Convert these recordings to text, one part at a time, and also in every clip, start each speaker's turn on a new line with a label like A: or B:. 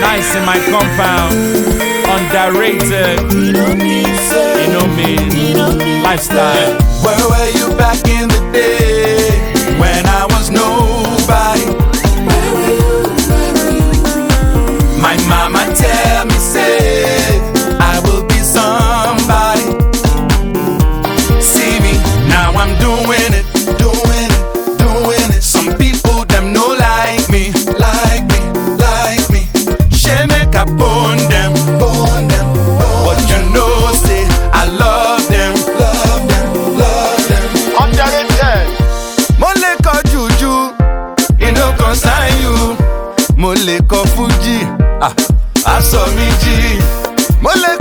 A: Nice in my compound, underrated. You know me, lifestyle.
B: Where were you back in the day? mo lè kọ fújì. Ah, aṣọ mi jì mo lè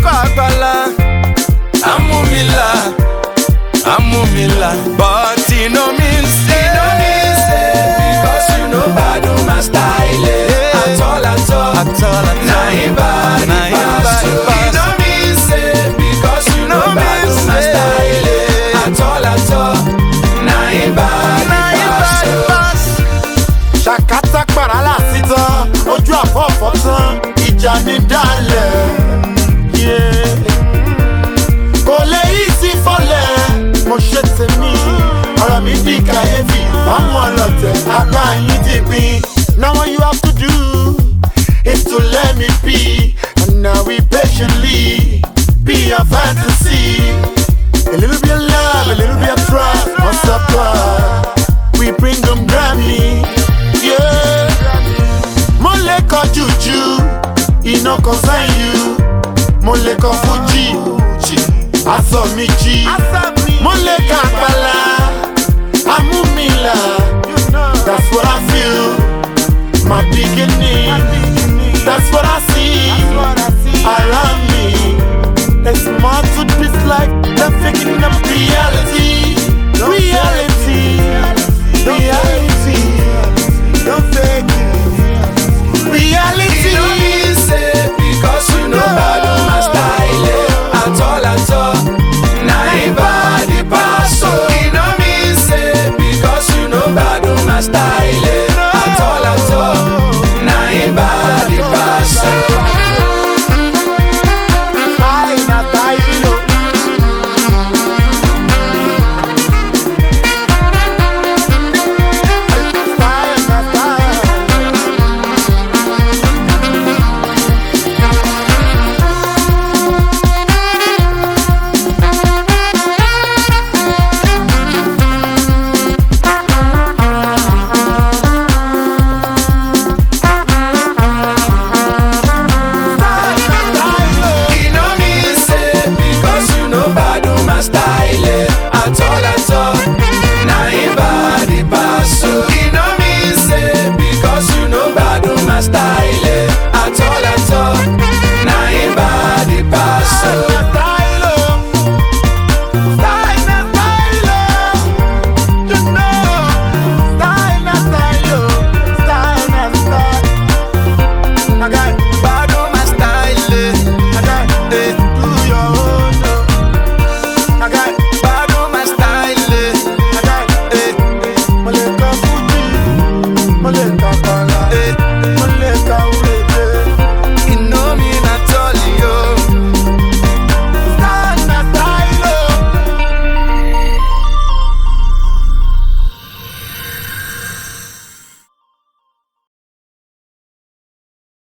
C: kàkátà pàràlà sítan ojú àfọ̀fọ̀ tán ìjà ní dálẹ̀ kò lè yí sí fọlẹ̀ mo ṣe tèmi. Ọ̀rọ̀ mi di kàyéfì àwọn ọlọ́tẹ̀ apá yín ti pin. no concern you. Mo fújì aṣọ mi jí. Amúmìlà that's what I feel. My beginning. That's what I see. Around me. There's more to this life. pagar